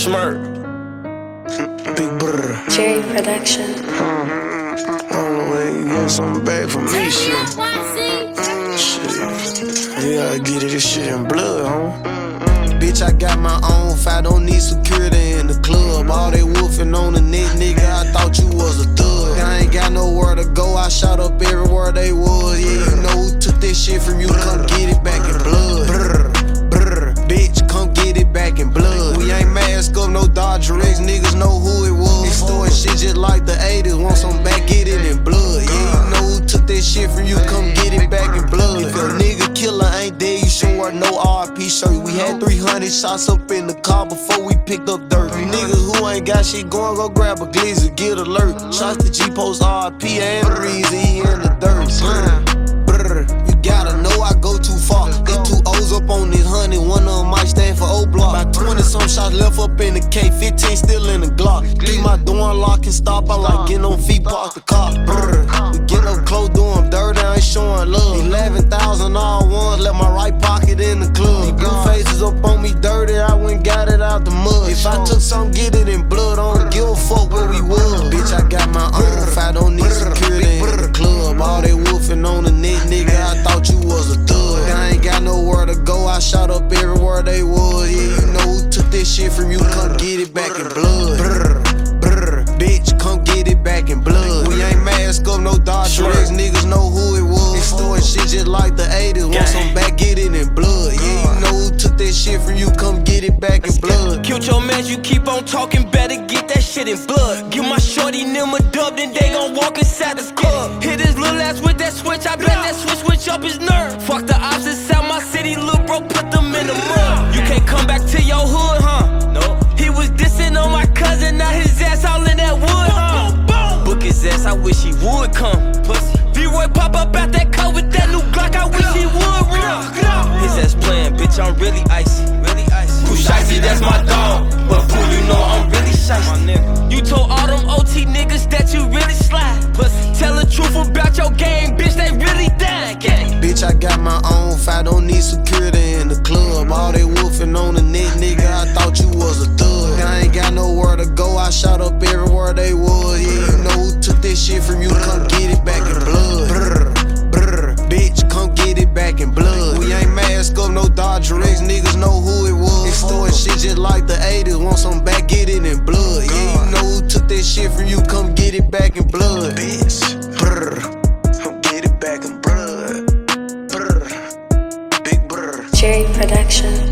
Smirk. Big brother. Jerry Production. I don't know where you get something back from me, shit. Shit. You gotta get it, this shit in blood, huh? Bitch, I got my own fight, I don't need security in the club. All they wolfing on the neck, nigga, I thought you was a thug. I ain't got nowhere to go, I shot up everywhere they was. Yeah, you know who took this shit from you, come get it back in blood. Shit from you, come get it back in blood. If a nigga killer ain't dead, you should wear no RP shirt. We had 300 shots up in the car before we picked up dirt. You niggas who ain't got shit going, go grab a glizzy, get alert. Shots to G Post RP and he in the dirt. Brr, brr, you gotta know I go too far. There's two O's up on this honey, one of them might stand for O block. About 20 some shots left up in the K, 15 still in the Glock. Leave my door unlocked and stop, I like getting on feet, park the car. Brr, out the mud. If I took some, get it in blood, I don't give a fuck where we was. Bitch, I got my own I don't need security in the club. All they wolfing on the neck, nigga, I thought you was a thug. I ain't got nowhere to go, I shot up everywhere they was. Yeah, you know who took this shit from you, come get it back in blood. Come get in blood. Killed your man, you keep on talking, better get that shit in blood. Give my shorty them a dub, then they gon' walk inside the club. Hit his little ass with that switch, I bet that switch switch up his nerve. Fuck the ops inside my city, little bro, put them in the mud. You can't come back to your hood, huh? No. He was dissing on my cousin, now his ass all in that wood, huh? Boom, boom. Book his ass, I wish he would come. Pussy. V-Roy pop up out that car with that new Glock, I wish he would run. His ass playing, bitch, I'm really icy. About your game, bitch, they really dying. Bitch, I got my own fight, don't need security in the club. All they wolfing on the neck, nigga, I thought you was a thug. I ain't got nowhere to go, I shot up everywhere they was. Yeah, you know who took this shit from you, come get it back in blood. Bitch, come get it back in blood. We ain't mask up, no Dodger X, niggas know who it was. Extorting shit just like the 80s, want some back, get it in blood. Yeah, you know who took that shit from you, come get it back in it